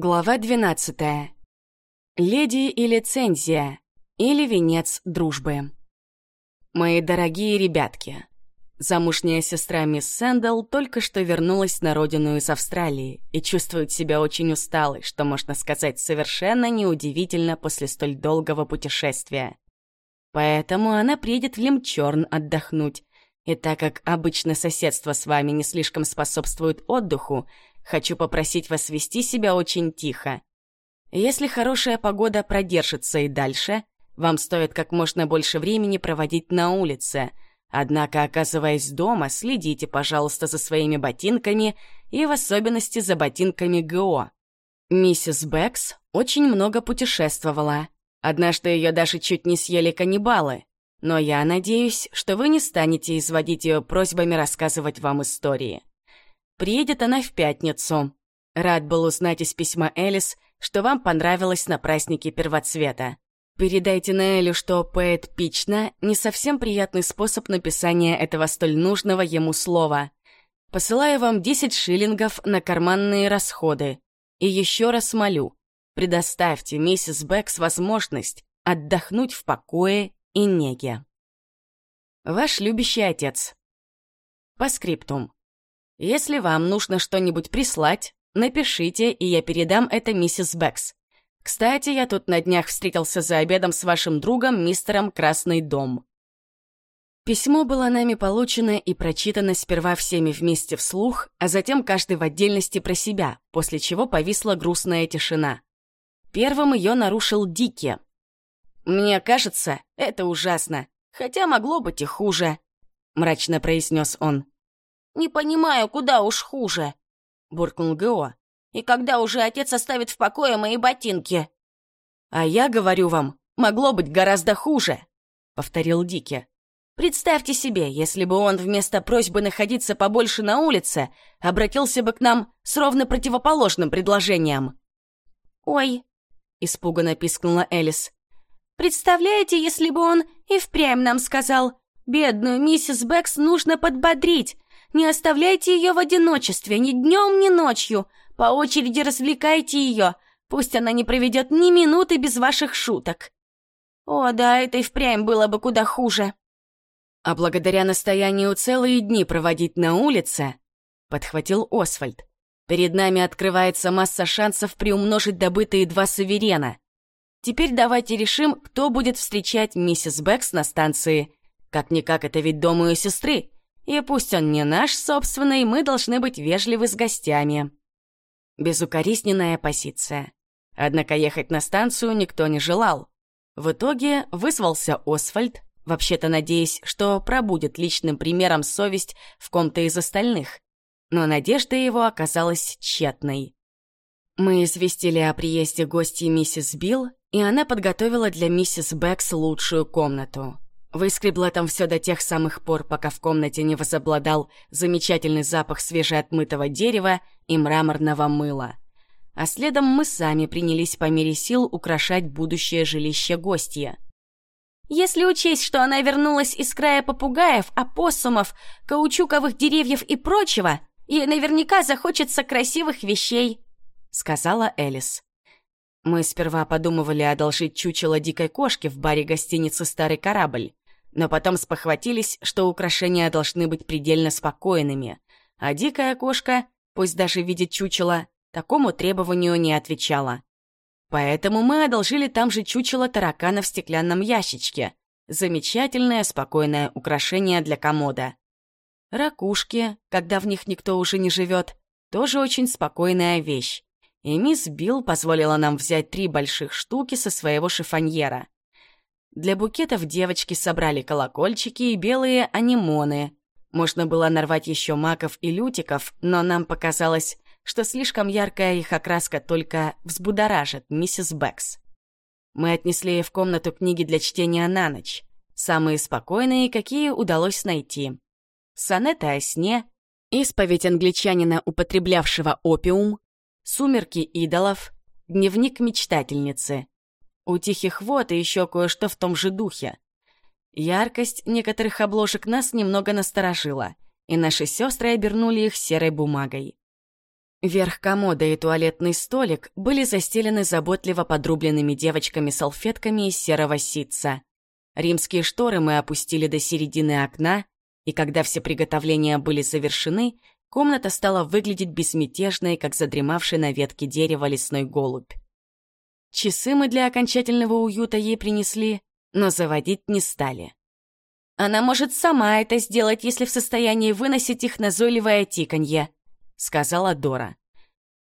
Глава 12. Леди и лицензия. Или венец дружбы. Мои дорогие ребятки, замужняя сестра мисс Сэндл только что вернулась на родину из Австралии и чувствует себя очень усталой, что, можно сказать, совершенно неудивительно после столь долгого путешествия. Поэтому она приедет в Лемчорн отдохнуть, и так как обычно соседство с вами не слишком способствует отдыху, Хочу попросить вас вести себя очень тихо. Если хорошая погода продержится и дальше, вам стоит как можно больше времени проводить на улице. Однако, оказываясь дома, следите, пожалуйста, за своими ботинками и в особенности за ботинками ГО. Миссис Бэкс очень много путешествовала. Однажды ее даже чуть не съели каннибалы. Но я надеюсь, что вы не станете изводить ее просьбами рассказывать вам истории. Приедет она в пятницу. Рад был узнать из письма Элис, что вам понравилось на празднике первоцвета. Передайте Наэлю, что поэт Пична — не совсем приятный способ написания этого столь нужного ему слова. Посылаю вам 10 шиллингов на карманные расходы. И еще раз молю, предоставьте миссис Бэкс возможность отдохнуть в покое и неге. Ваш любящий отец. По скриптум. Если вам нужно что-нибудь прислать, напишите, и я передам это миссис Бэкс. Кстати, я тут на днях встретился за обедом с вашим другом, мистером Красный дом. Письмо было нами получено и прочитано сперва всеми вместе вслух, а затем каждый в отдельности про себя, после чего повисла грустная тишина. Первым ее нарушил Дики. «Мне кажется, это ужасно, хотя могло быть и хуже», — мрачно произнес он. «Не понимаю, куда уж хуже», — буркнул Гео. «И когда уже отец оставит в покое мои ботинки?» «А я говорю вам, могло быть гораздо хуже», — повторил Дики. «Представьте себе, если бы он вместо просьбы находиться побольше на улице обратился бы к нам с ровно противоположным предложением». «Ой», — испуганно пискнула Элис. «Представляете, если бы он и впрямь нам сказал, бедную миссис Бэкс нужно подбодрить, не оставляйте ее в одиночестве ни днем, ни ночью. По очереди развлекайте ее. Пусть она не проведет ни минуты без ваших шуток. О, да, это и впрямь было бы куда хуже. А благодаря настоянию целые дни проводить на улице, подхватил Освальд. Перед нами открывается масса шансов приумножить добытые два суверена. Теперь давайте решим, кто будет встречать миссис Бэкс на станции. Как-никак это ведь дом ее сестры. И пусть он не наш собственный, мы должны быть вежливы с гостями. Безукоризненная позиция. Однако ехать на станцию никто не желал. В итоге вызвался Освальд, вообще-то надеясь, что пробудет личным примером совесть в ком-то из остальных. Но надежда его оказалась тщетной. Мы известили о приезде гостей миссис Билл, и она подготовила для миссис Бэкс лучшую комнату. Выскребла там все до тех самых пор, пока в комнате не возобладал замечательный запах свежеотмытого дерева и мраморного мыла. А следом мы сами принялись по мере сил украшать будущее жилище гостья. Если учесть, что она вернулась из края попугаев, опоссумов, каучуковых деревьев и прочего, ей наверняка захочется красивых вещей, — сказала Элис. Мы сперва подумывали одолжить чучело дикой кошки в баре гостиницы «Старый корабль», но потом спохватились, что украшения должны быть предельно спокойными, а дикая кошка, пусть даже видит чучело, такому требованию не отвечала. Поэтому мы одолжили там же чучело таракана в стеклянном ящичке. Замечательное, спокойное украшение для комода. Ракушки, когда в них никто уже не живет, тоже очень спокойная вещь. И мисс Билл позволила нам взять три больших штуки со своего шифоньера. Для букетов девочки собрали колокольчики и белые анимоны. Можно было нарвать еще маков и лютиков, но нам показалось, что слишком яркая их окраска только взбудоражит миссис Бэкс. Мы отнесли ей в комнату книги для чтения на ночь. Самые спокойные, какие удалось найти. Сонеты о сне, исповедь англичанина, употреблявшего опиум, сумерки идолов, дневник мечтательницы, у тихих вод и еще кое-что в том же духе. Яркость некоторых обложек нас немного насторожила, и наши сестры обернули их серой бумагой. Верх комода и туалетный столик были застелены заботливо подрубленными девочками салфетками из серого ситца. Римские шторы мы опустили до середины окна, и когда все приготовления были завершены, комната стала выглядеть безмятежной, как задремавший на ветке дерева лесной голубь. Часы мы для окончательного уюта ей принесли, но заводить не стали. Она может сама это сделать, если в состоянии выносить их назойливое тиканье, сказала Дора.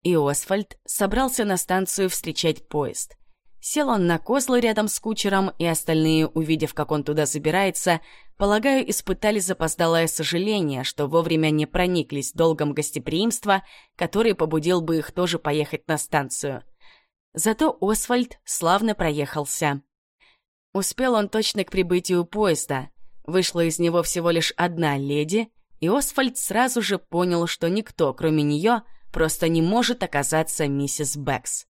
И Освальд собрался на станцию встречать поезд. Сел он на козлы рядом с кучером, и остальные, увидев, как он туда забирается, полагаю, испытали запоздалое сожаление, что вовремя не прониклись долгом гостеприимства, который побудил бы их тоже поехать на станцию. Зато Освальд славно проехался. Успел он точно к прибытию поезда. Вышла из него всего лишь одна леди, и Освальд сразу же понял, что никто, кроме нее, просто не может оказаться миссис Бэкс.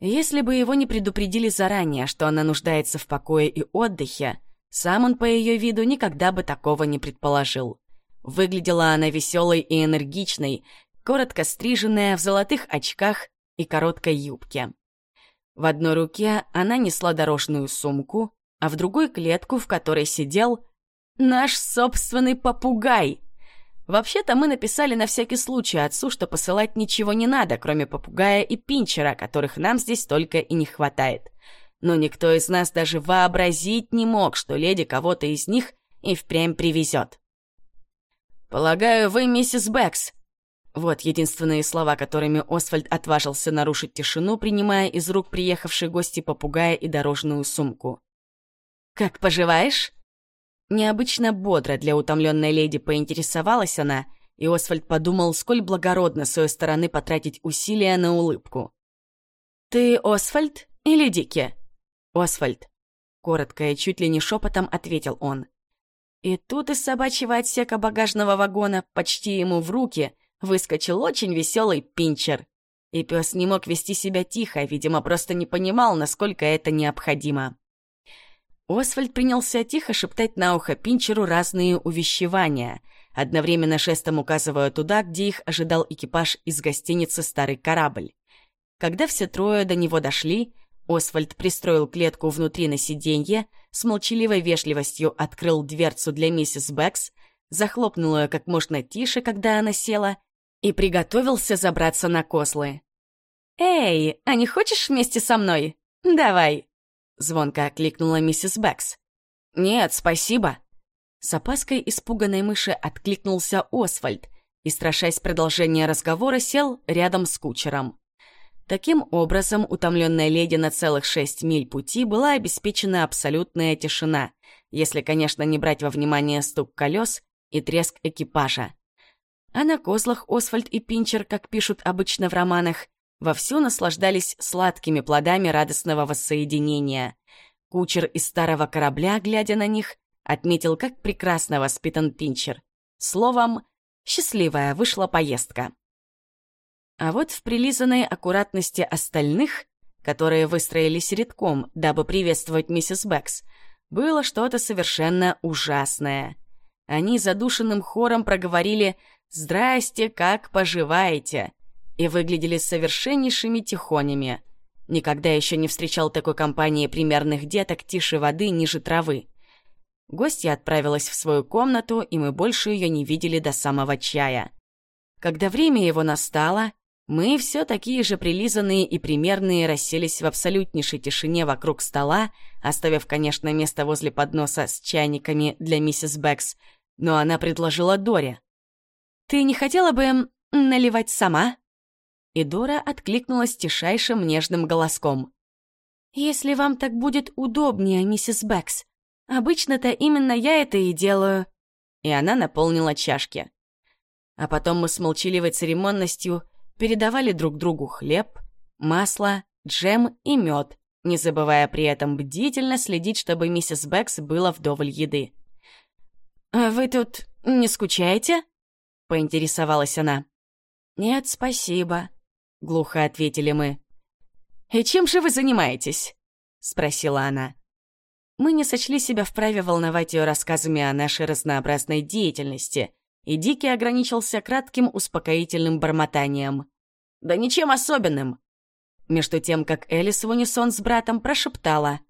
Если бы его не предупредили заранее, что она нуждается в покое и отдыхе, сам он по ее виду никогда бы такого не предположил. Выглядела она веселой и энергичной, коротко стриженная, в золотых очках и короткой юбке. В одной руке она несла дорожную сумку, а в другой — клетку, в которой сидел наш собственный попугай. Вообще-то мы написали на всякий случай отцу, что посылать ничего не надо, кроме попугая и пинчера, которых нам здесь только и не хватает. Но никто из нас даже вообразить не мог, что леди кого-то из них и впрямь привезет. «Полагаю, вы миссис Бэкс?» Вот единственные слова, которыми Освальд отважился нарушить тишину, принимая из рук приехавшей гости попугая и дорожную сумку. «Как поживаешь?» Необычно бодро для утомленной леди поинтересовалась она, и Освальд подумал, сколь благородно с ее стороны потратить усилия на улыбку. «Ты Освальд или Дики?» «Освальд», — коротко и чуть ли не шепотом ответил он. И тут из собачьего отсека багажного вагона почти ему в руки — выскочил очень веселый пинчер. И пес не мог вести себя тихо, видимо, просто не понимал, насколько это необходимо. Освальд принялся тихо шептать на ухо Пинчеру разные увещевания, одновременно шестом указывая туда, где их ожидал экипаж из гостиницы «Старый корабль». Когда все трое до него дошли, Освальд пристроил клетку внутри на сиденье, с молчаливой вежливостью открыл дверцу для миссис Бэкс, захлопнул ее как можно тише, когда она села, и приготовился забраться на козлы. «Эй, а не хочешь вместе со мной? Давай!» Звонко окликнула миссис Бэкс. «Нет, спасибо!» С опаской испуганной мыши откликнулся Освальд и, страшась продолжения разговора, сел рядом с кучером. Таким образом, утомленная леди на целых шесть миль пути была обеспечена абсолютная тишина, если, конечно, не брать во внимание стук колес и треск экипажа. А на козлах Освальд и Пинчер, как пишут обычно в романах, вовсю наслаждались сладкими плодами радостного воссоединения. Кучер из старого корабля, глядя на них, отметил, как прекрасно воспитан Пинчер. Словом, счастливая вышла поездка. А вот в прилизанной аккуратности остальных, которые выстроились редком, дабы приветствовать миссис Бэкс, было что-то совершенно ужасное. Они задушенным хором проговорили «Здрасте, как поживаете?» и выглядели совершеннейшими тихонями. Никогда еще не встречал такой компании примерных деток тише воды, ниже травы. Гостья отправилась в свою комнату, и мы больше ее не видели до самого чая. Когда время его настало, мы все такие же прилизанные и примерные расселись в абсолютнейшей тишине вокруг стола, оставив, конечно, место возле подноса с чайниками для миссис Бэкс, но она предложила Доре. «Ты не хотела бы наливать сама?» И Дора откликнулась тишайшим нежным голоском. «Если вам так будет удобнее, миссис Бэкс. Обычно-то именно я это и делаю». И она наполнила чашки. А потом мы с молчаливой церемонностью передавали друг другу хлеб, масло, джем и мед, не забывая при этом бдительно следить, чтобы миссис Бэкс было вдоволь еды. «А «Вы тут не скучаете?» — поинтересовалась она. «Нет, спасибо», — глухо ответили мы. «И чем же вы занимаетесь?» — спросила она. Мы не сочли себя вправе волновать ее рассказами о нашей разнообразной деятельности, и Дикий ограничился кратким успокоительным бормотанием. Да ничем особенным. Между тем, как Элис в унисон с братом прошептала.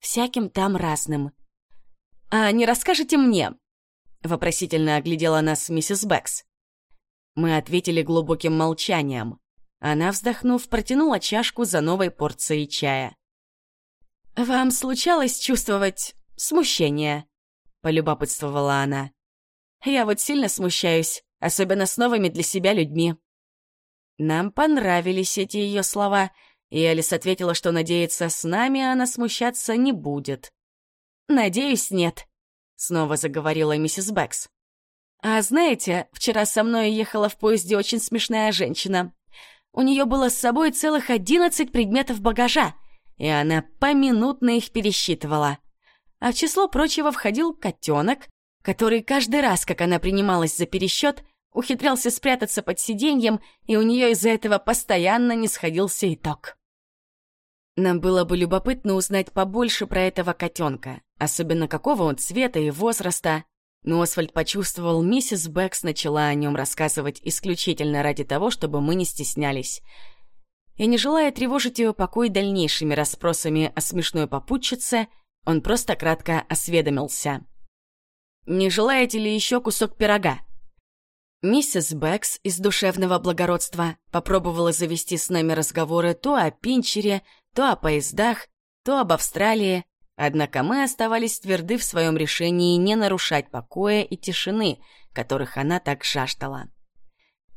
«Всяким там разным». «А не расскажете мне?» Вопросительно оглядела нас миссис Бэкс. Мы ответили глубоким молчанием. Она, вздохнув, протянула чашку за новой порцией чая. «Вам случалось чувствовать смущение?» — полюбопытствовала она. «Я вот сильно смущаюсь, особенно с новыми для себя людьми». Нам понравились эти ее слова, и Алис ответила, что надеется, с нами она смущаться не будет. «Надеюсь, нет», — снова заговорила миссис Бэкс. «А знаете, вчера со мной ехала в поезде очень смешная женщина. У нее было с собой целых одиннадцать предметов багажа, и она поминутно их пересчитывала. А в число прочего входил котенок, который каждый раз, как она принималась за пересчет, ухитрялся спрятаться под сиденьем, и у нее из-за этого постоянно не сходился итог. Нам было бы любопытно узнать побольше про этого котенка, особенно какого он цвета и возраста. Но Освальд почувствовал, миссис Бэкс начала о нем рассказывать исключительно ради того, чтобы мы не стеснялись. И не желая тревожить ее покой дальнейшими расспросами о смешной попутчице, он просто кратко осведомился. «Не желаете ли еще кусок пирога?» Миссис Бэкс из душевного благородства попробовала завести с нами разговоры то о Пинчере, то о поездах, то об Австралии, однако мы оставались тверды в своем решении не нарушать покоя и тишины, которых она так жаждала.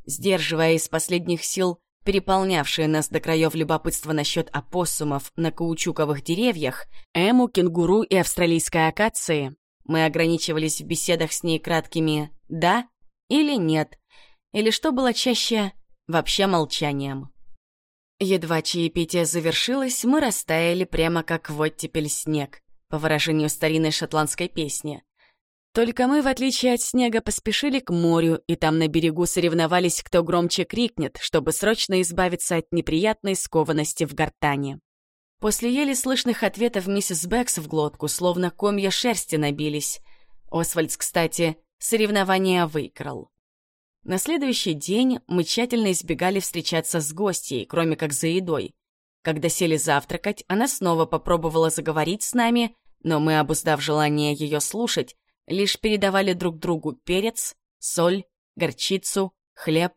Сдерживая из последних сил переполнявшее нас до краев любопытство насчет опоссумов на каучуковых деревьях, эму, кенгуру и австралийской акации, мы ограничивались в беседах с ней краткими «да» Или нет. Или что было чаще, вообще молчанием. Едва чаепитие завершилось, мы растаяли прямо как в оттепель снег, по выражению старинной шотландской песни. Только мы, в отличие от снега, поспешили к морю, и там на берегу соревновались, кто громче крикнет, чтобы срочно избавиться от неприятной скованности в гортане. После еле слышных ответов миссис Бэкс в глотку, словно комья шерсти набились. Освальдс, кстати, Соревнование выиграл. На следующий день мы тщательно избегали встречаться с гостьей, кроме как за едой. Когда сели завтракать, она снова попробовала заговорить с нами, но мы, обуздав желание ее слушать, лишь передавали друг другу перец, соль, горчицу, хлеб,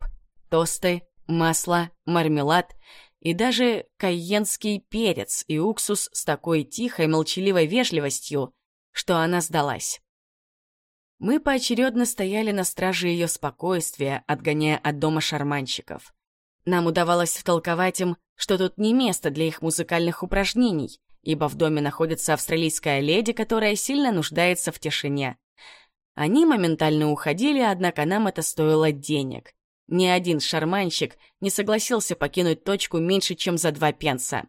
тосты, масло, мармелад и даже кайенский перец и уксус с такой тихой молчаливой вежливостью, что она сдалась. Мы поочередно стояли на страже ее спокойствия, отгоняя от дома шарманщиков. Нам удавалось втолковать им, что тут не место для их музыкальных упражнений, ибо в доме находится австралийская леди, которая сильно нуждается в тишине. Они моментально уходили, однако нам это стоило денег. Ни один шарманщик не согласился покинуть точку меньше, чем за два пенса.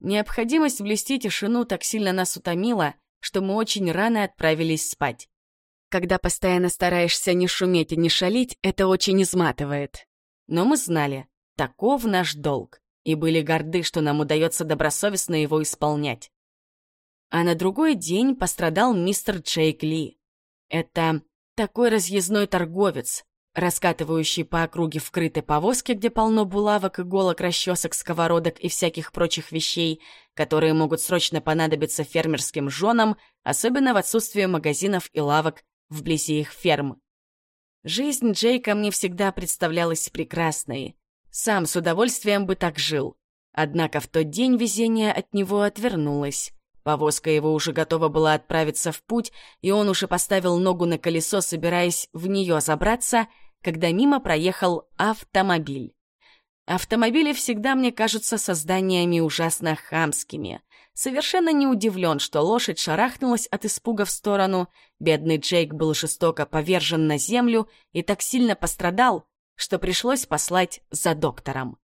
Необходимость блюсти тишину так сильно нас утомила, что мы очень рано отправились спать. Когда постоянно стараешься не шуметь и не шалить, это очень изматывает. Но мы знали, таков наш долг, и были горды, что нам удается добросовестно его исполнять. А на другой день пострадал мистер Джейк Ли. Это такой разъездной торговец, раскатывающий по округе в повозке, где полно булавок, иголок, расчесок, сковородок и всяких прочих вещей, которые могут срочно понадобиться фермерским женам, особенно в отсутствие магазинов и лавок вблизи их ферм. Жизнь Джейка мне всегда представлялась прекрасной. Сам с удовольствием бы так жил. Однако в тот день везение от него отвернулось. Повозка его уже готова была отправиться в путь, и он уже поставил ногу на колесо, собираясь в нее забраться, когда мимо проехал автомобиль. Автомобили всегда мне кажутся созданиями ужасно хамскими — совершенно не удивлен, что лошадь шарахнулась от испуга в сторону, бедный Джейк был жестоко повержен на землю и так сильно пострадал, что пришлось послать за доктором.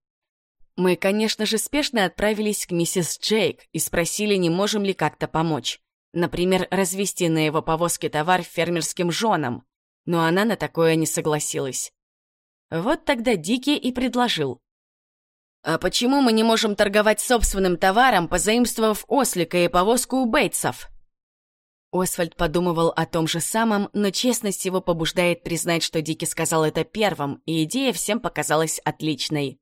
Мы, конечно же, спешно отправились к миссис Джейк и спросили, не можем ли как-то помочь. Например, развести на его повозке товар фермерским женам, но она на такое не согласилась. Вот тогда Дики и предложил. «А почему мы не можем торговать собственным товаром, позаимствовав ослика и повозку у Бейтсов?» Освальд подумывал о том же самом, но честность его побуждает признать, что Дики сказал это первым, и идея всем показалась отличной.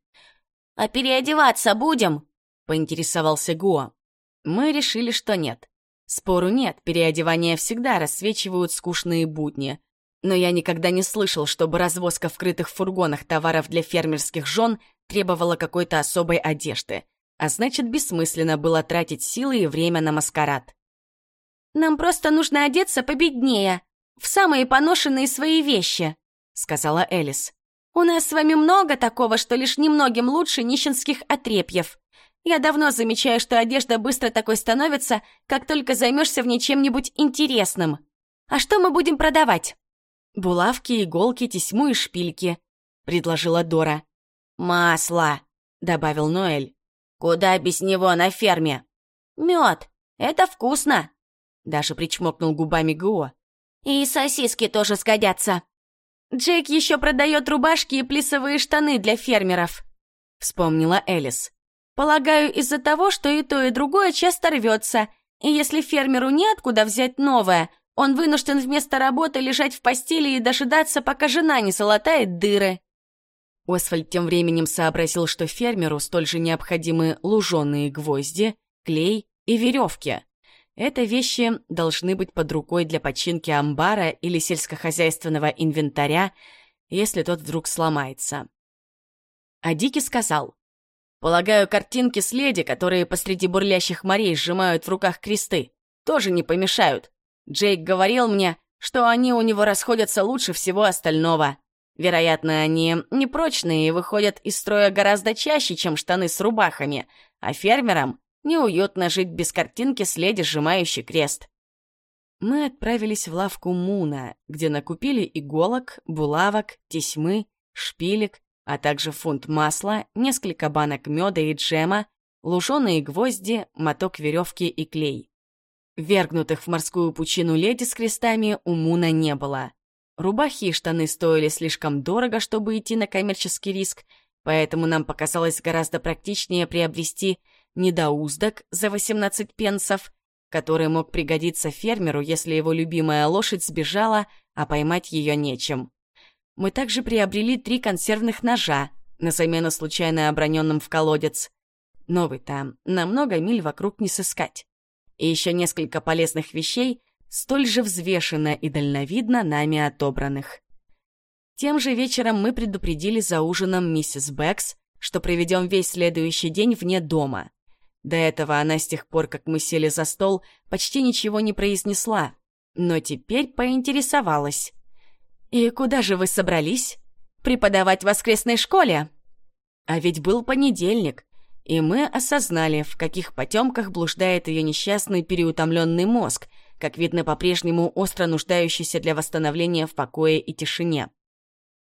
«А переодеваться будем?» — поинтересовался Гуа. Мы решили, что нет. Спору нет, переодевания всегда рассвечивают скучные будни. Но я никогда не слышал, чтобы развозка в крытых фургонах товаров для фермерских жен требовала какой-то особой одежды. А значит, бессмысленно было тратить силы и время на маскарад. «Нам просто нужно одеться победнее, в самые поношенные свои вещи», — сказала Элис. «У нас с вами много такого, что лишь немногим лучше нищенских отрепьев. Я давно замечаю, что одежда быстро такой становится, как только займешься в ней чем-нибудь интересным. А что мы будем продавать?» «Булавки, иголки, тесьму и шпильки», — предложила Дора. «Масло», — добавил Ноэль. «Куда без него на ферме?» «Мед. Это вкусно», — даже причмокнул губами Гуо. «И сосиски тоже сгодятся». «Джейк еще продает рубашки и плисовые штаны для фермеров», — вспомнила Элис. «Полагаю, из-за того, что и то, и другое часто рвется, и если фермеру неоткуда взять новое, он вынужден вместо работы лежать в постели и дожидаться, пока жена не залатает дыры». Освальд тем временем сообразил, что фермеру столь же необходимы луженые гвозди, клей и веревки. Это вещи должны быть под рукой для починки амбара или сельскохозяйственного инвентаря, если тот вдруг сломается. А Дики сказал, «Полагаю, картинки с леди, которые посреди бурлящих морей сжимают в руках кресты, тоже не помешают. Джейк говорил мне, что они у него расходятся лучше всего остального. Вероятно, они непрочные и выходят из строя гораздо чаще, чем штаны с рубахами, а фермерам неуютно жить без картинки с леди, сжимающей крест. Мы отправились в лавку Муна, где накупили иголок, булавок, тесьмы, шпилек, а также фунт масла, несколько банок меда и джема, луженые гвозди, моток веревки и клей. Вергнутых в морскую пучину леди с крестами у Муна не было. Рубахи и штаны стоили слишком дорого, чтобы идти на коммерческий риск, поэтому нам показалось гораздо практичнее приобрести недоуздок за 18 пенсов, который мог пригодиться фермеру, если его любимая лошадь сбежала, а поймать ее нечем. Мы также приобрели три консервных ножа на замену случайно оброненным в колодец. Новый там, на много миль вокруг не сыскать. И еще несколько полезных вещей, столь же взвешенно и дальновидно нами отобранных. Тем же вечером мы предупредили за ужином миссис Бэкс, что проведем весь следующий день вне дома. До этого она с тех пор, как мы сели за стол, почти ничего не произнесла, но теперь поинтересовалась. «И куда же вы собрались? Преподавать в воскресной школе?» А ведь был понедельник, и мы осознали, в каких потемках блуждает ее несчастный переутомленный мозг — как видно, по-прежнему остро нуждающийся для восстановления в покое и тишине.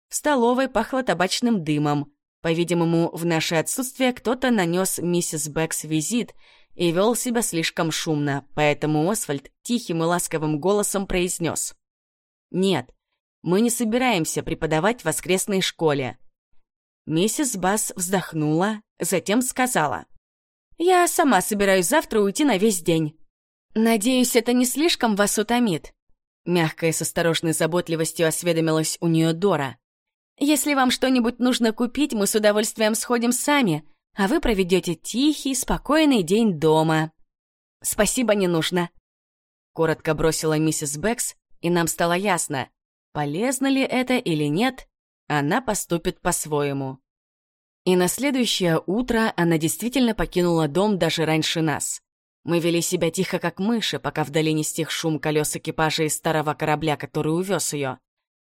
В столовой пахло табачным дымом. По-видимому, в наше отсутствие кто-то нанес миссис Бэкс визит и вел себя слишком шумно, поэтому Освальд тихим и ласковым голосом произнес. «Нет, мы не собираемся преподавать в воскресной школе». Миссис Бас вздохнула, затем сказала. «Я сама собираюсь завтра уйти на весь день. «Надеюсь, это не слишком вас утомит?» Мягкая с осторожной заботливостью осведомилась у нее Дора. «Если вам что-нибудь нужно купить, мы с удовольствием сходим сами, а вы проведете тихий, спокойный день дома». «Спасибо, не нужно», — коротко бросила миссис Бэкс, и нам стало ясно, полезно ли это или нет, она поступит по-своему. И на следующее утро она действительно покинула дом даже раньше нас. Мы вели себя тихо, как мыши, пока вдали не стих шум колес экипажа из старого корабля, который увез ее.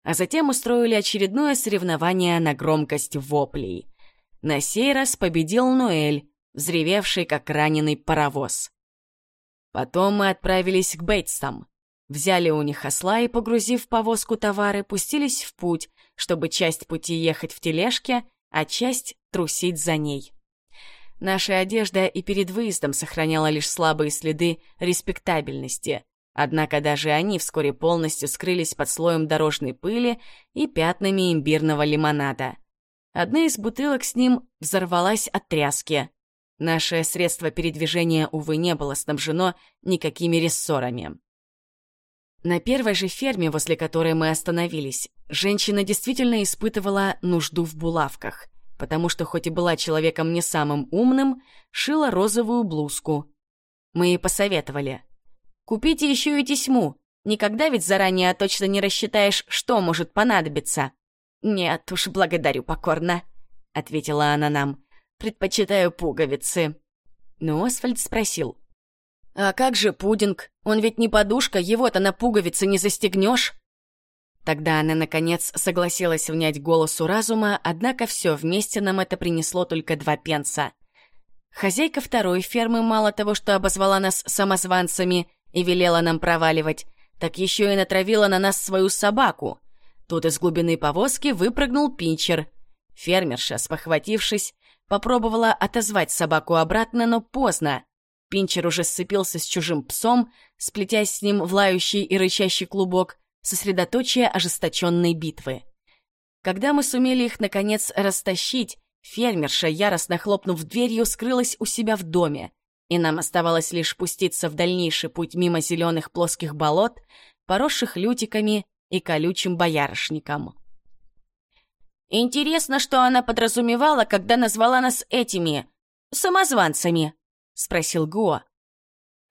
А затем устроили очередное соревнование на громкость воплей. На сей раз победил Ноэль, взревевший, как раненый паровоз. Потом мы отправились к Бейтсам. Взяли у них осла и, погрузив повозку товары, пустились в путь, чтобы часть пути ехать в тележке, а часть трусить за ней. Наша одежда и перед выездом сохраняла лишь слабые следы респектабельности. Однако даже они вскоре полностью скрылись под слоем дорожной пыли и пятнами имбирного лимонада. Одна из бутылок с ним взорвалась от тряски. Наше средство передвижения, увы, не было снабжено никакими рессорами. На первой же ферме, возле которой мы остановились, женщина действительно испытывала нужду в булавках — потому что хоть и была человеком не самым умным, шила розовую блузку. Мы ей посоветовали. «Купите еще и тесьму. Никогда ведь заранее точно не рассчитаешь, что может понадобиться». «Нет уж, благодарю покорно», — ответила она нам. «Предпочитаю пуговицы». Но Освальд спросил. «А как же пудинг? Он ведь не подушка, его-то на пуговицы не застегнешь». Тогда она, наконец, согласилась внять голосу разума, однако все вместе нам это принесло только два пенса. Хозяйка второй фермы мало того, что обозвала нас самозванцами и велела нам проваливать, так еще и натравила на нас свою собаку. Тут из глубины повозки выпрыгнул пинчер. Фермерша, спохватившись, попробовала отозвать собаку обратно, но поздно. Пинчер уже сцепился с чужим псом, сплетясь с ним в лающий и рычащий клубок, сосредоточие ожесточенной битвы. Когда мы сумели их, наконец, растащить, фермерша, яростно хлопнув дверью, скрылась у себя в доме, и нам оставалось лишь пуститься в дальнейший путь мимо зеленых плоских болот, поросших лютиками и колючим боярышником. «Интересно, что она подразумевала, когда назвала нас этими... самозванцами?» — спросил Гуа.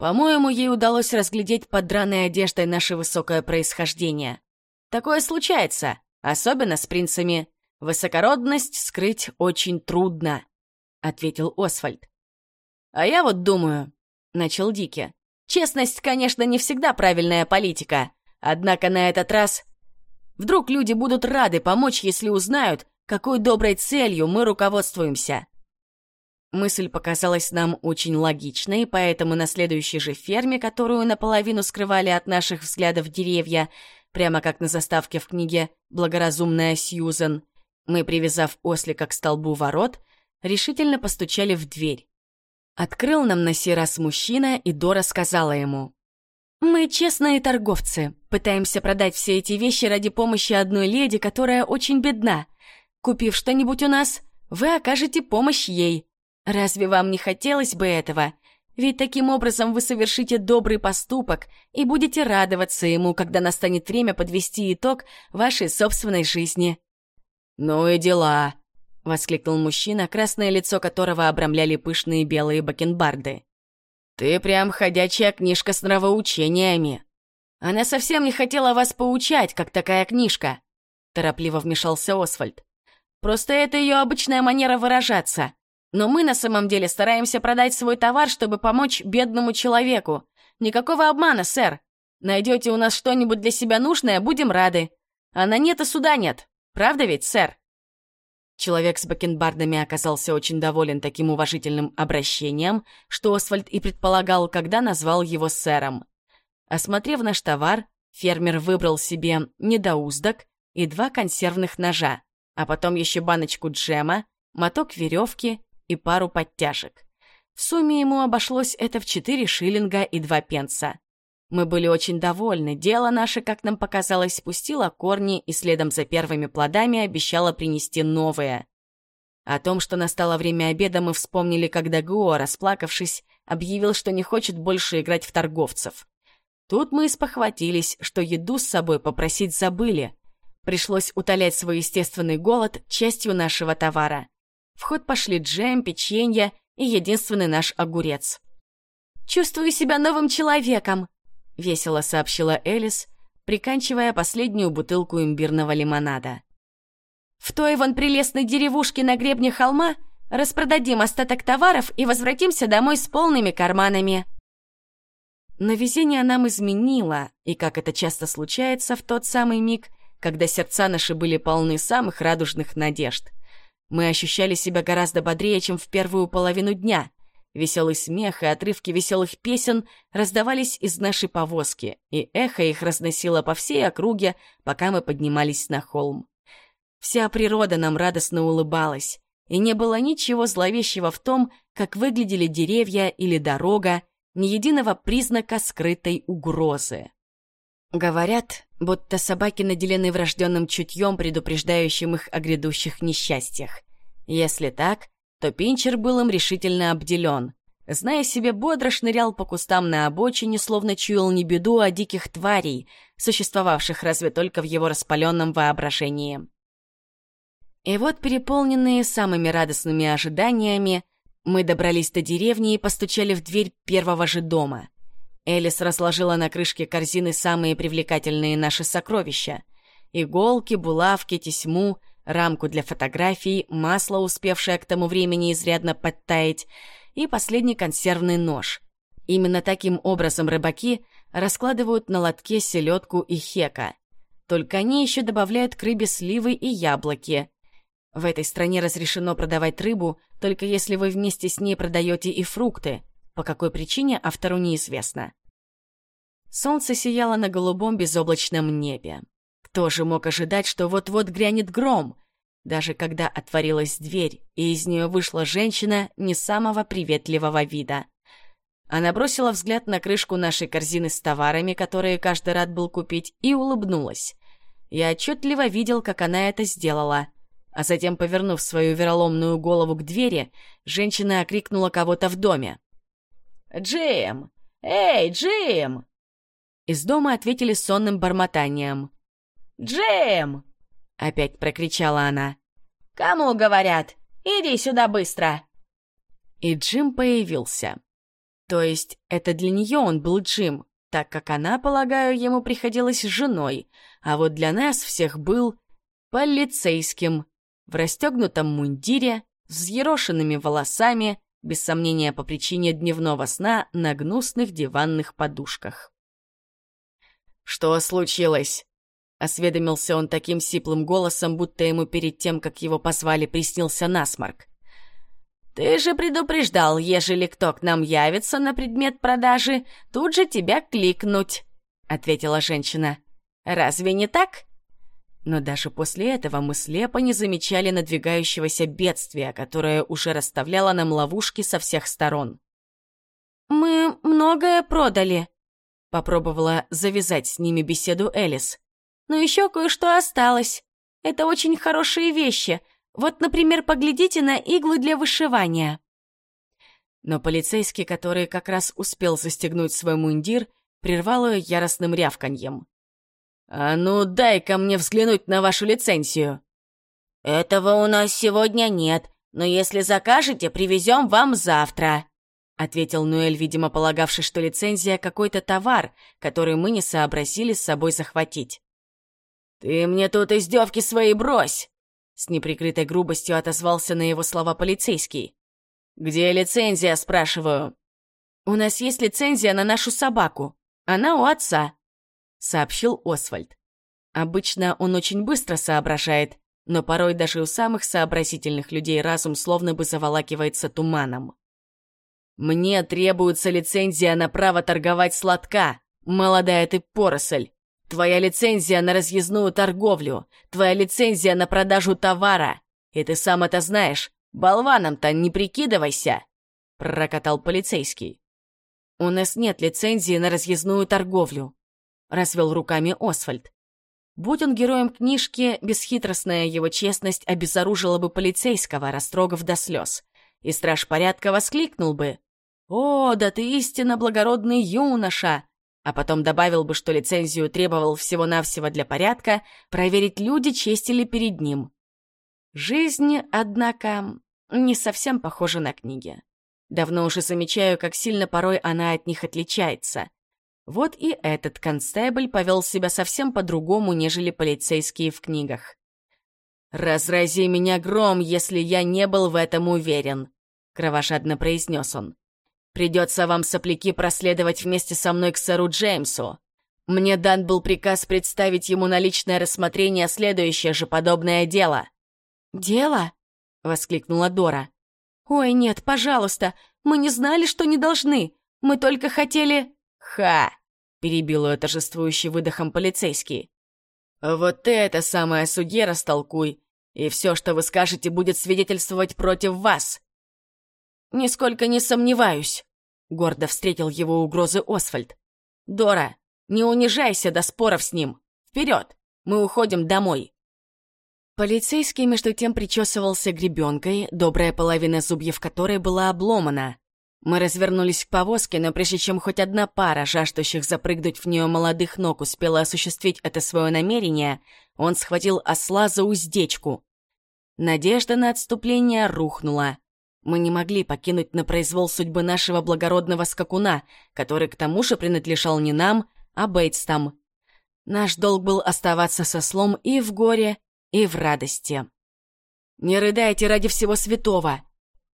По-моему, ей удалось разглядеть под драной одеждой наше высокое происхождение. Такое случается, особенно с принцами. Высокородность скрыть очень трудно, — ответил Освальд. А я вот думаю, — начал Дики, — честность, конечно, не всегда правильная политика, однако на этот раз вдруг люди будут рады помочь, если узнают, какой доброй целью мы руководствуемся. Мысль показалась нам очень логичной, поэтому на следующей же ферме, которую наполовину скрывали от наших взглядов деревья, прямо как на заставке в книге «Благоразумная Сьюзен», мы, привязав ослика к столбу ворот, решительно постучали в дверь. Открыл нам на сей раз мужчина, и Дора сказала ему. «Мы честные торговцы, пытаемся продать все эти вещи ради помощи одной леди, которая очень бедна. Купив что-нибудь у нас, вы окажете помощь ей». Разве вам не хотелось бы этого? Ведь таким образом вы совершите добрый поступок и будете радоваться ему, когда настанет время подвести итог вашей собственной жизни. «Ну и дела!» — воскликнул мужчина, красное лицо которого обрамляли пышные белые бакенбарды. «Ты прям ходячая книжка с нравоучениями. Она совсем не хотела вас поучать, как такая книжка», — торопливо вмешался Освальд. «Просто это ее обычная манера выражаться. Но мы на самом деле стараемся продать свой товар, чтобы помочь бедному человеку. Никакого обмана, сэр. Найдете у нас что-нибудь для себя нужное, будем рады. А на нет и суда нет. Правда ведь, сэр?» Человек с бакенбардами оказался очень доволен таким уважительным обращением, что Освальд и предполагал, когда назвал его сэром. Осмотрев наш товар, фермер выбрал себе недоуздок и два консервных ножа, а потом еще баночку джема, моток веревки и пару подтяжек. В сумме ему обошлось это в 4 шиллинга и 2 пенса. Мы были очень довольны, дело наше, как нам показалось, спустило корни и следом за первыми плодами обещало принести новые. О том, что настало время обеда, мы вспомнили, когда Гуо, расплакавшись, объявил, что не хочет больше играть в торговцев. Тут мы спохватились, что еду с собой попросить забыли. Пришлось утолять свой естественный голод частью нашего товара. В ход пошли джем, печенье и единственный наш огурец. «Чувствую себя новым человеком», — весело сообщила Элис, приканчивая последнюю бутылку имбирного лимонада. «В той вон прелестной деревушке на гребне холма распродадим остаток товаров и возвратимся домой с полными карманами». Но везение нам изменило, и, как это часто случается в тот самый миг, когда сердца наши были полны самых радужных надежд — мы ощущали себя гораздо бодрее, чем в первую половину дня. Веселый смех и отрывки веселых песен раздавались из нашей повозки, и эхо их разносило по всей округе, пока мы поднимались на холм. Вся природа нам радостно улыбалась, и не было ничего зловещего в том, как выглядели деревья или дорога, ни единого признака скрытой угрозы. Говорят, будто собаки наделены врожденным чутьем, предупреждающим их о грядущих несчастьях. Если так, то Пинчер был им решительно обделен. Зная себе, бодро шнырял по кустам на обочине, словно чуял не беду, а диких тварей, существовавших разве только в его распаленном воображении. И вот, переполненные самыми радостными ожиданиями, мы добрались до деревни и постучали в дверь первого же дома. Элис разложила на крышке корзины самые привлекательные наши сокровища. Иголки, булавки, тесьму, рамку для фотографий, масло, успевшее к тому времени изрядно подтаять, и последний консервный нож. Именно таким образом рыбаки раскладывают на лотке селедку и хека. Только они еще добавляют к рыбе сливы и яблоки. В этой стране разрешено продавать рыбу, только если вы вместе с ней продаете и фрукты. По какой причине, автору неизвестно. Солнце сияло на голубом безоблачном небе. Кто же мог ожидать, что вот-вот грянет гром? Даже когда отворилась дверь, и из нее вышла женщина не самого приветливого вида. Она бросила взгляд на крышку нашей корзины с товарами, которые каждый рад был купить, и улыбнулась. Я отчетливо видел, как она это сделала. А затем, повернув свою вероломную голову к двери, женщина окрикнула кого-то в доме. «Джим! Эй, Джим!» Из дома ответили сонным бормотанием. «Джим!» — опять прокричала она. «Кому говорят? Иди сюда быстро!» И Джим появился. То есть это для нее он был Джим, так как она, полагаю, ему приходилась женой, а вот для нас всех был полицейским, в расстегнутом мундире, с взъерошенными волосами, без сомнения по причине дневного сна на гнусных диванных подушках. «Что случилось?» Осведомился он таким сиплым голосом, будто ему перед тем, как его позвали, приснился насморк. «Ты же предупреждал, ежели кто к нам явится на предмет продажи, тут же тебя кликнуть», — ответила женщина. «Разве не так?» Но даже после этого мы слепо не замечали надвигающегося бедствия, которое уже расставляло нам ловушки со всех сторон. «Мы многое продали», — попробовала завязать с ними беседу Элис. Но еще кое-что осталось. Это очень хорошие вещи. Вот, например, поглядите на иглы для вышивания». Но полицейский, который как раз успел застегнуть свой мундир, прервал ее яростным рявканьем. «А ну, дай-ка мне взглянуть на вашу лицензию!» «Этого у нас сегодня нет, но если закажете, привезем вам завтра», — ответил Нуэль, видимо, полагавший, что лицензия — какой-то товар, который мы не сообразили с собой захватить. «Ты мне тут издевки свои брось!» С неприкрытой грубостью отозвался на его слова полицейский. «Где лицензия, спрашиваю?» «У нас есть лицензия на нашу собаку. Она у отца», — сообщил Освальд. Обычно он очень быстро соображает, но порой даже у самых сообразительных людей разум словно бы заволакивается туманом. «Мне требуется лицензия на право торговать сладка, молодая ты поросль. Твоя лицензия на разъездную торговлю, твоя лицензия на продажу товара. И ты сам это знаешь. Болваном-то не прикидывайся!» — прокатал полицейский. «У нас нет лицензии на разъездную торговлю», — развел руками Освальд. Будь он героем книжки, бесхитростная его честность обезоружила бы полицейского, растрогав до слез. И страж порядка воскликнул бы. «О, да ты истинно благородный юноша! а потом добавил бы, что лицензию требовал всего-навсего для порядка, проверить люди честили перед ним. Жизнь, однако, не совсем похожа на книги. Давно уже замечаю, как сильно порой она от них отличается. Вот и этот констебль повел себя совсем по-другому, нежели полицейские в книгах. «Разрази меня гром, если я не был в этом уверен», — кровожадно произнес он. Придется вам, сопляки, проследовать вместе со мной к сэру Джеймсу. Мне дан был приказ представить ему на личное рассмотрение следующее же подобное дело». «Дело?» — воскликнула Дора. «Ой, нет, пожалуйста, мы не знали, что не должны. Мы только хотели...» «Ха!» — перебил ее торжествующий выдохом полицейский. «Вот ты это самое судье растолкуй, и все, что вы скажете, будет свидетельствовать против вас. «Нисколько не сомневаюсь», — гордо встретил его угрозы Освальд. «Дора, не унижайся до споров с ним. Вперед! Мы уходим домой!» Полицейский между тем причесывался гребенкой, добрая половина зубьев которой была обломана. Мы развернулись к повозке, но прежде чем хоть одна пара, жаждущих запрыгнуть в нее молодых ног, успела осуществить это свое намерение, он схватил осла за уздечку. Надежда на отступление рухнула. Мы не могли покинуть на произвол судьбы нашего благородного скакуна, который к тому же принадлежал не нам, а Бейтстам. Наш долг был оставаться со слом и в горе, и в радости. «Не рыдайте ради всего святого!» —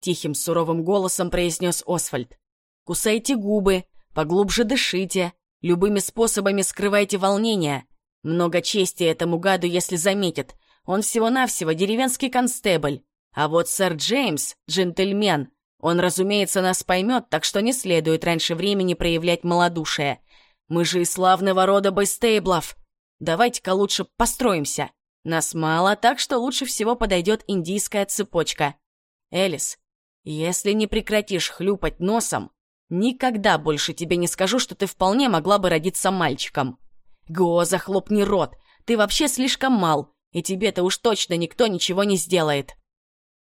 тихим суровым голосом произнес Освальд. «Кусайте губы, поглубже дышите, любыми способами скрывайте волнение. Много чести этому гаду, если заметит. Он всего-навсего деревенский констебль. А вот сэр Джеймс — джентльмен. Он, разумеется, нас поймет, так что не следует раньше времени проявлять малодушие. Мы же из славного рода Бейстейблов. Давайте-ка лучше построимся. Нас мало, так что лучше всего подойдет индийская цепочка. Элис, если не прекратишь хлюпать носом, никогда больше тебе не скажу, что ты вполне могла бы родиться мальчиком. Го, захлопни рот. Ты вообще слишком мал, и тебе-то уж точно никто ничего не сделает.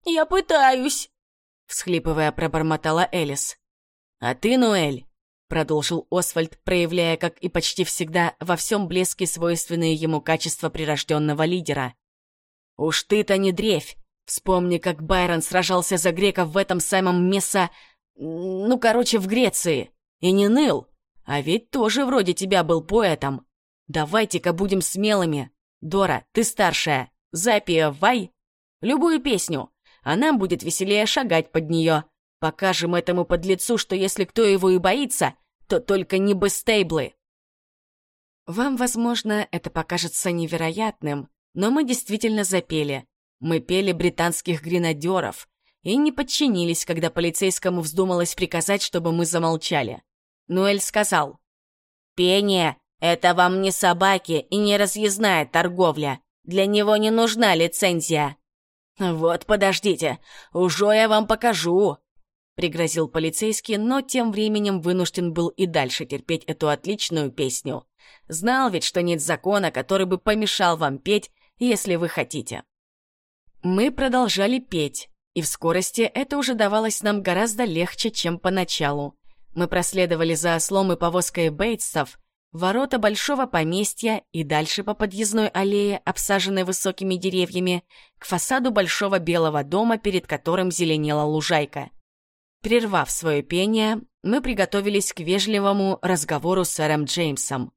«Я пытаюсь!» — всхлипывая, пробормотала Элис. «А ты, Нуэль!» — продолжил Освальд, проявляя, как и почти всегда, во всем блеске свойственные ему качества прирожденного лидера. «Уж ты-то не древь! Вспомни, как Байрон сражался за греков в этом самом меса... Ну, короче, в Греции. И не ныл. А ведь тоже вроде тебя был поэтом. Давайте-ка будем смелыми. Дора, ты старшая. Запевай. Любую песню а нам будет веселее шагать под нее. Покажем этому подлецу, что если кто его и боится, то только не Бестейблы. Вам, возможно, это покажется невероятным, но мы действительно запели. Мы пели британских гренадеров и не подчинились, когда полицейскому вздумалось приказать, чтобы мы замолчали. Нуэль сказал, «Пение — это вам не собаки и не разъездная торговля. Для него не нужна лицензия. «Вот подождите, уже я вам покажу!» Пригрозил полицейский, но тем временем вынужден был и дальше терпеть эту отличную песню. Знал ведь, что нет закона, который бы помешал вам петь, если вы хотите. Мы продолжали петь, и в скорости это уже давалось нам гораздо легче, чем поначалу. Мы проследовали за ослом и повозкой Бейтсов, Ворота большого поместья и дальше по подъездной аллее, обсаженной высокими деревьями, к фасаду большого белого дома, перед которым зеленела лужайка. Прервав свое пение, мы приготовились к вежливому разговору с сэром Джеймсом.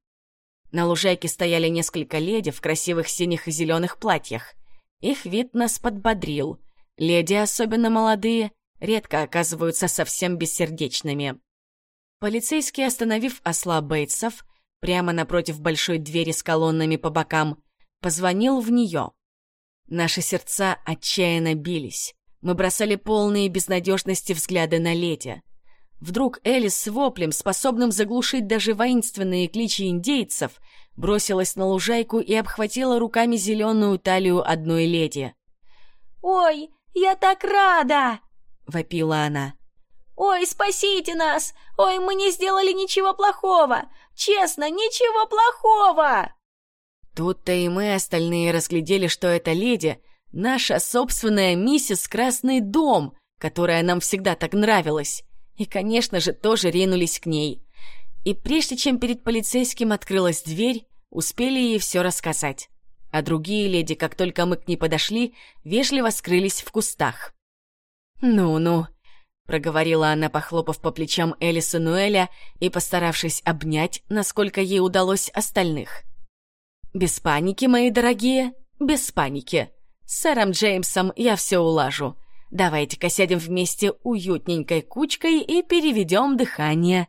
На лужайке стояли несколько леди в красивых синих и зеленых платьях. Их вид нас подбодрил. Леди, особенно молодые, редко оказываются совсем бессердечными. Полицейский, остановив осла Бейтсов, прямо напротив большой двери с колоннами по бокам, позвонил в нее. Наши сердца отчаянно бились. Мы бросали полные безнадежности взгляды на леди. Вдруг Элис с воплем, способным заглушить даже воинственные кличи индейцев, бросилась на лужайку и обхватила руками зеленую талию одной леди. «Ой, я так рада!» — вопила она. «Ой, спасите нас! Ой, мы не сделали ничего плохого! Честно, ничего плохого!» Тут-то и мы остальные разглядели, что эта леди — наша собственная миссис Красный дом, которая нам всегда так нравилась. И, конечно же, тоже ринулись к ней. И прежде чем перед полицейским открылась дверь, успели ей все рассказать. А другие леди, как только мы к ней подошли, вежливо скрылись в кустах. «Ну-ну», проговорила она, похлопав по плечам Элиса Нуэля и постаравшись обнять, насколько ей удалось остальных. «Без паники, мои дорогие, без паники. С сэром Джеймсом я все улажу. Давайте-ка сядем вместе уютненькой кучкой и переведем дыхание.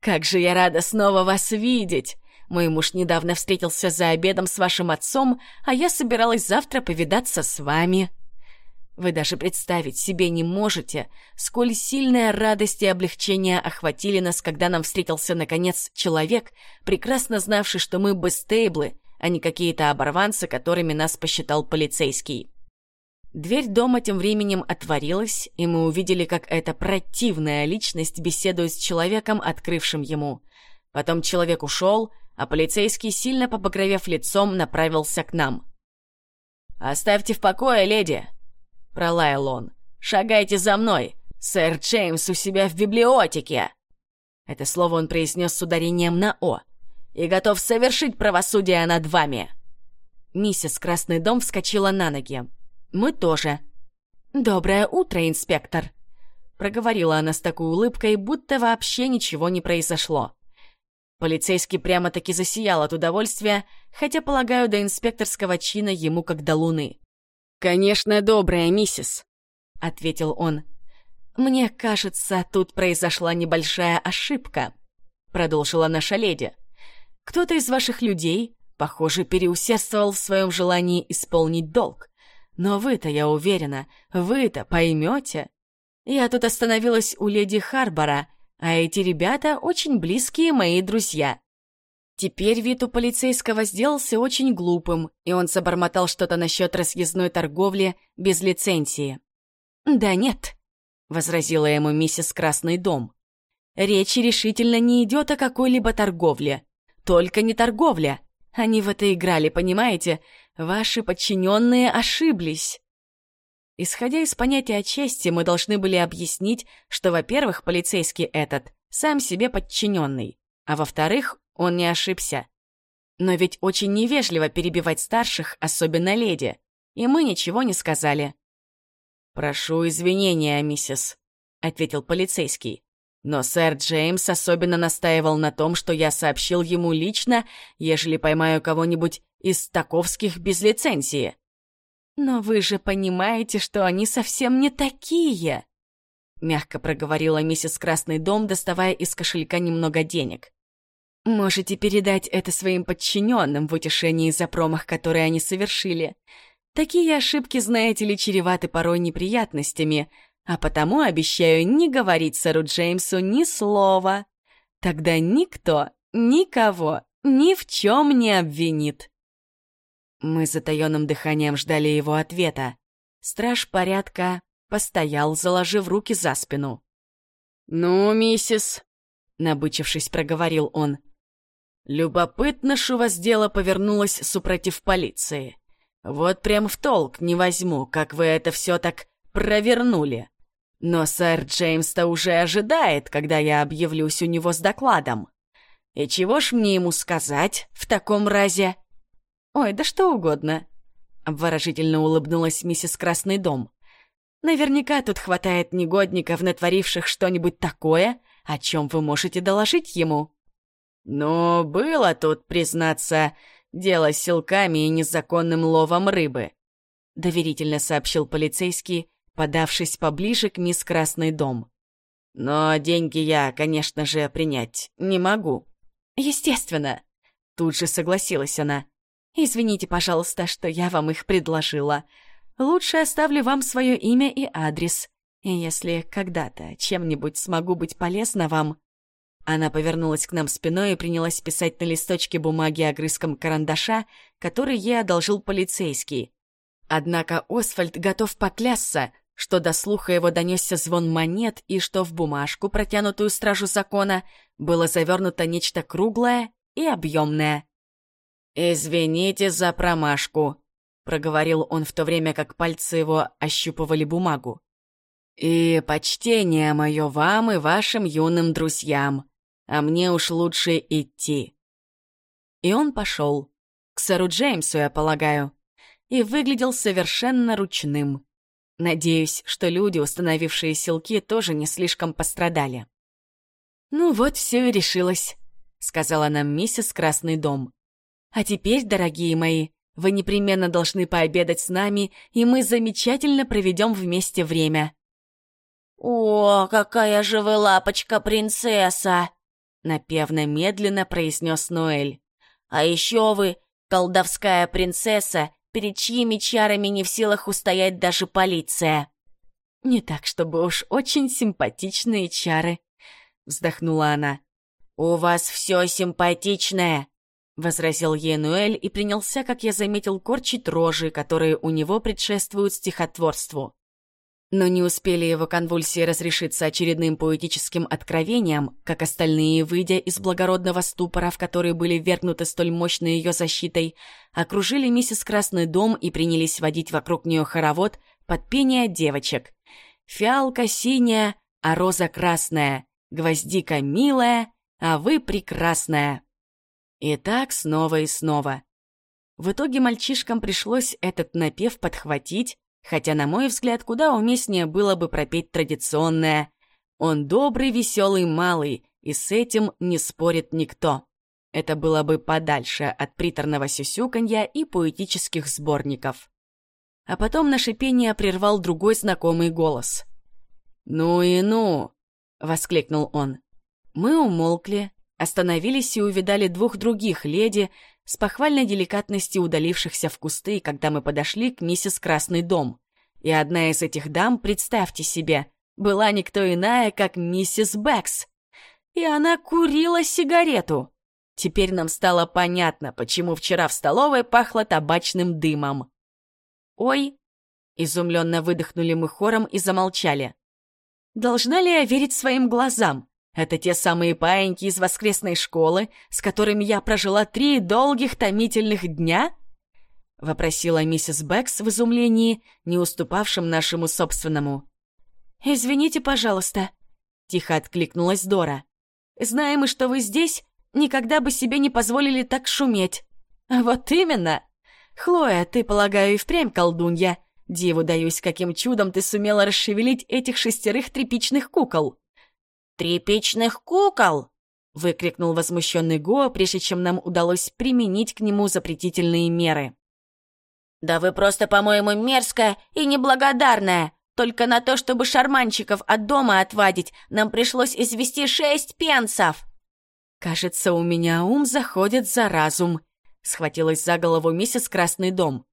Как же я рада снова вас видеть!» Мой муж недавно встретился за обедом с вашим отцом, а я собиралась завтра повидаться с вами. Вы даже представить себе не можете, сколь сильная радость и облегчение охватили нас, когда нам встретился, наконец, человек, прекрасно знавший, что мы бестейблы, а не какие-то оборванцы, которыми нас посчитал полицейский. Дверь дома тем временем отворилась, и мы увидели, как эта противная личность беседует с человеком, открывшим ему. Потом человек ушел, а полицейский, сильно побагровев лицом, направился к нам. «Оставьте в покое, леди!» пролаял он. «Шагайте за мной! Сэр Джеймс у себя в библиотеке!» Это слово он произнес с ударением на «о» и готов совершить правосудие над вами. Миссис Красный дом вскочила на ноги. Мы тоже. Доброе утро, инспектор. Проговорила она с такой улыбкой, будто вообще ничего не произошло. Полицейский прямо-таки засиял от удовольствия, хотя, полагаю, до инспекторского чина ему как до луны. «Конечно, добрая миссис», — ответил он. «Мне кажется, тут произошла небольшая ошибка», — продолжила наша леди. «Кто-то из ваших людей, похоже, переусердствовал в своем желании исполнить долг. Но вы-то, я уверена, вы-то поймете. Я тут остановилась у леди Харбора, а эти ребята очень близкие мои друзья. Теперь вид у полицейского сделался очень глупым, и он забормотал что-то насчет разъездной торговли без лицензии. «Да нет», — возразила ему миссис Красный дом. «Речи решительно не идет о какой-либо торговле. Только не торговля. Они в это играли, понимаете? Ваши подчиненные ошиблись». Исходя из понятия чести, мы должны были объяснить, что, во-первых, полицейский этот сам себе подчиненный, а во-вторых, он не ошибся. Но ведь очень невежливо перебивать старших, особенно леди, и мы ничего не сказали. «Прошу извинения, миссис», — ответил полицейский. Но сэр Джеймс особенно настаивал на том, что я сообщил ему лично, ежели поймаю кого-нибудь из таковских без лицензии. «Но вы же понимаете, что они совсем не такие!» Мягко проговорила миссис Красный Дом, доставая из кошелька немного денег. «Можете передать это своим подчиненным в утешении за промах, который они совершили. Такие ошибки, знаете ли, чреваты порой неприятностями, а потому обещаю не говорить сэру Джеймсу ни слова. Тогда никто, никого, ни в чем не обвинит». Мы с затаённым дыханием ждали его ответа. Страж порядка постоял, заложив руки за спину. «Ну, миссис», — набычившись, проговорил он, — «любопытно, что у вас дело повернулось супротив полиции. Вот прям в толк не возьму, как вы это все так провернули. Но сэр Джеймс-то уже ожидает, когда я объявлюсь у него с докладом. И чего ж мне ему сказать в таком разе?» «Ой, да что угодно», — обворожительно улыбнулась миссис Красный дом. «Наверняка тут хватает негодников, натворивших что-нибудь такое, о чем вы можете доложить ему». «Но было тут, признаться, дело с силками и незаконным ловом рыбы», — доверительно сообщил полицейский, подавшись поближе к мисс Красный дом. «Но деньги я, конечно же, принять не могу». «Естественно», — тут же согласилась она. Извините, пожалуйста, что я вам их предложила. Лучше оставлю вам свое имя и адрес. И если когда-то чем-нибудь смогу быть полезна вам...» Она повернулась к нам спиной и принялась писать на листочке бумаги огрызком карандаша, который ей одолжил полицейский. Однако Освальд готов поклясться, что до слуха его донесся звон монет и что в бумажку, протянутую стражу закона, было завернуто нечто круглое и объемное. «Извините за промашку», — проговорил он в то время, как пальцы его ощупывали бумагу. «И почтение мое вам и вашим юным друзьям, а мне уж лучше идти». И он пошел. К сэру Джеймсу, я полагаю. И выглядел совершенно ручным. Надеюсь, что люди, установившие силки, тоже не слишком пострадали. «Ну вот, все и решилось», — сказала нам миссис Красный дом. А теперь, дорогие мои, вы непременно должны пообедать с нами, и мы замечательно проведем вместе время». «О, какая же вы лапочка-принцесса!» Напевно медленно произнес Ноэль. «А еще вы колдовская принцесса, перед чьими чарами не в силах устоять даже полиция». «Не так, чтобы уж очень симпатичные чары», — вздохнула она. «У вас все симпатичное», возразил Енуэль и принялся, как я заметил, корчить рожи, которые у него предшествуют стихотворству. Но не успели его конвульсии разрешиться очередным поэтическим откровением, как остальные, выйдя из благородного ступора, в который были вергнуты столь мощной ее защитой, окружили миссис Красный дом и принялись водить вокруг нее хоровод под пение девочек. «Фиалка синяя, а роза красная, гвоздика милая, а вы прекрасная». И так снова и снова. В итоге мальчишкам пришлось этот напев подхватить, хотя, на мой взгляд, куда уместнее было бы пропеть традиционное «Он добрый, веселый, малый, и с этим не спорит никто». Это было бы подальше от приторного сюсюканья и поэтических сборников. А потом наше пение прервал другой знакомый голос. «Ну и ну!» — воскликнул он. Мы умолкли, остановились и увидали двух других леди с похвальной деликатностью удалившихся в кусты, когда мы подошли к миссис Красный дом. И одна из этих дам, представьте себе, была никто иная, как миссис Бэкс. И она курила сигарету. Теперь нам стало понятно, почему вчера в столовой пахло табачным дымом. «Ой!» — изумленно выдохнули мы хором и замолчали. «Должна ли я верить своим глазам? Это те самые паиньки из воскресной школы, с которыми я прожила три долгих томительных дня?» — вопросила миссис Бэкс в изумлении, не уступавшем нашему собственному. «Извините, пожалуйста», — тихо откликнулась Дора. «Знаем мы, что вы здесь, никогда бы себе не позволили так шуметь». «Вот именно! Хлоя, ты, полагаю, и впрямь колдунья. Диву даюсь, каким чудом ты сумела расшевелить этих шестерых тряпичных кукол». «Тряпичных кукол?» — выкрикнул возмущенный Гоа, прежде чем нам удалось применить к нему запретительные меры. «Да вы просто, по-моему, мерзкая и неблагодарная. Только на то, чтобы шарманчиков от дома отвадить, нам пришлось извести шесть пенсов!» «Кажется, у меня ум заходит за разум», — схватилась за голову миссис Красный дом.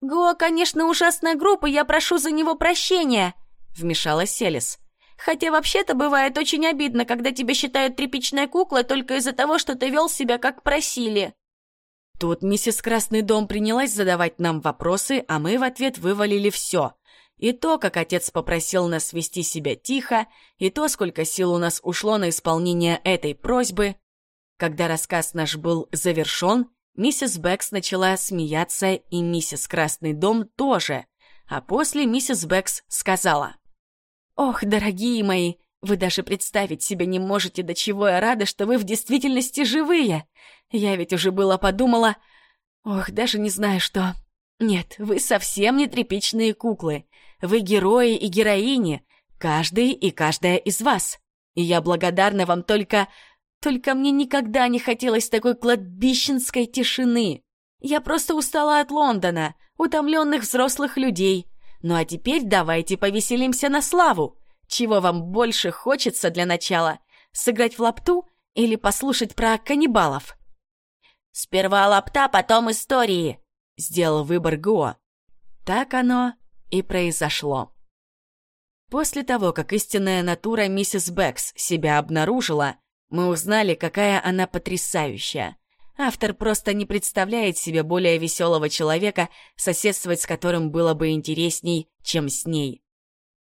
«Го, конечно, ужасная группа, я прошу за него прощения», — вмешалась Селис. «Хотя вообще-то бывает очень обидно, когда тебя считают тряпичной куклой только из-за того, что ты вел себя как просили». Тут миссис Красный дом принялась задавать нам вопросы, а мы в ответ вывалили все. И то, как отец попросил нас вести себя тихо, и то, сколько сил у нас ушло на исполнение этой просьбы. Когда рассказ наш был завершен, миссис Бэкс начала смеяться, и миссис Красный дом тоже. А после миссис Бэкс сказала. «Ох, дорогие мои, вы даже представить себе не можете, до чего я рада, что вы в действительности живые. Я ведь уже было подумала... Ох, даже не знаю что. Нет, вы совсем не тряпичные куклы. Вы герои и героини, каждый и каждая из вас. И я благодарна вам только... Только мне никогда не хотелось такой кладбищенской тишины. Я просто устала от Лондона, утомленных взрослых людей. Ну а теперь давайте повеселимся на славу. Чего вам больше хочется для начала? Сыграть в лапту или послушать про каннибалов? «Сперва лапта, потом истории», — сделал выбор Го. Так оно и произошло. После того, как истинная натура миссис Бэкс себя обнаружила, мы узнали, какая она потрясающая. Автор просто не представляет себе более веселого человека, соседствовать с которым было бы интересней, чем с ней.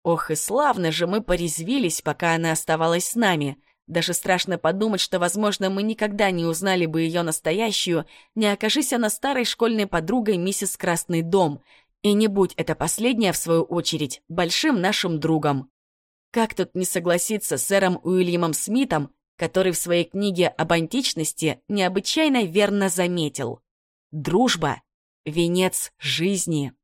Ох и славно же мы порезвились, пока она оставалась с нами. Даже страшно подумать, что, возможно, мы никогда не узнали бы ее настоящую, не окажись она старой школьной подругой миссис Красный дом, и не будь это последняя, в свою очередь, большим нашим другом. Как тут не согласиться с сэром Уильямом Смитом, который в своей книге об античности необычайно верно заметил. Дружба — венец жизни.